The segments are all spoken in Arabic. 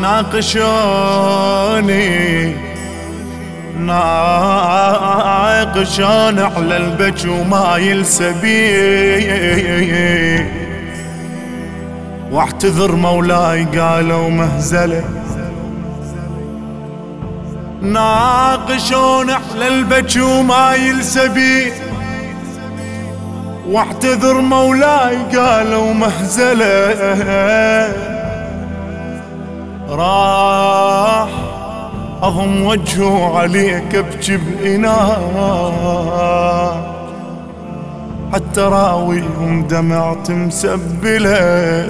ناقشوني. ناقشون على البج وما يلسبي واعتذر مولاي قالوا مهزلة. ناقشون على البج وما يلسبي واعتذر مولاي قالوا مهزلة. راح أضم وجهه عليك ابكي بإناء حتى راويهم دمعت مسبلة.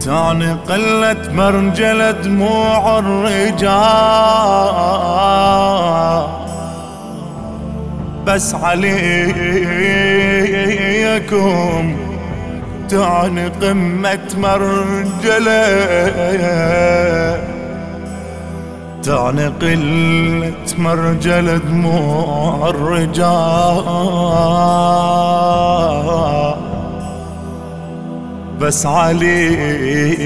تاني قلت مرجلة دموع الرجال. بس عليكم تعني قمة مرجلة. تعني قلة مرجلة دموع الرجال. بس عليكم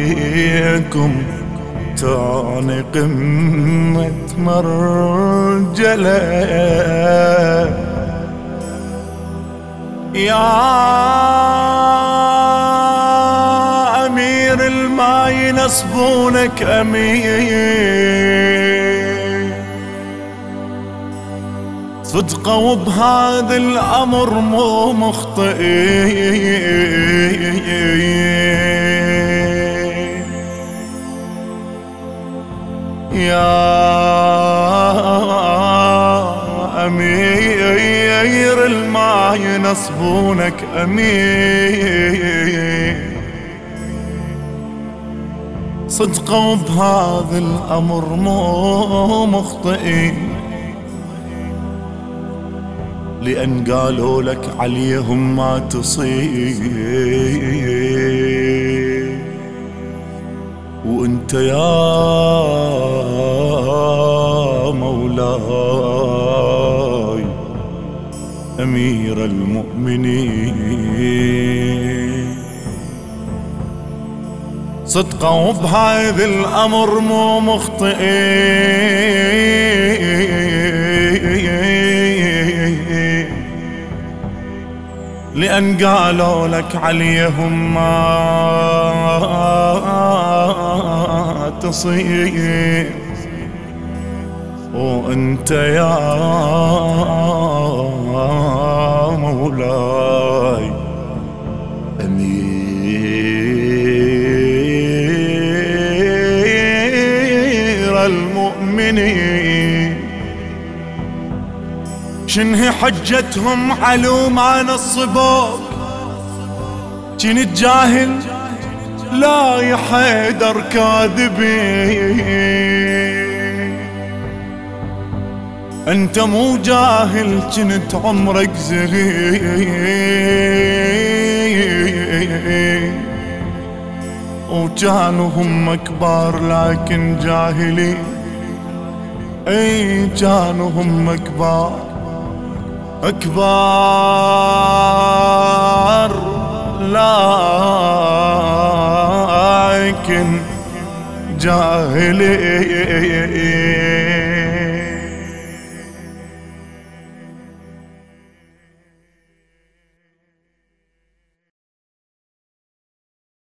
تعني قمة مرجلة. يا ينصبونك أمين. صدقوا بهذا الأمر مو مخطئين. يا أمير الما ينصبونك أمين. صدقوا بهذا الأمر مو مخطئين. لأن قالوا لك عليهم ما تصير. وأنت يا مولاي أمير المؤمنين. صدقوا بهذا الأمر مو مخطئين لأن قالوا لك عليهم ما تصير وأنت يا مولاي. شنه حجتهم علو ما نصبوك كنت جاهل لا يا حيدر كاذبين. أنت مو جاهل كنت عمرك زهيد وكانوا هم كبار لكن جاهلين. أي كانوا هم كبار. كبار لكن جاهلين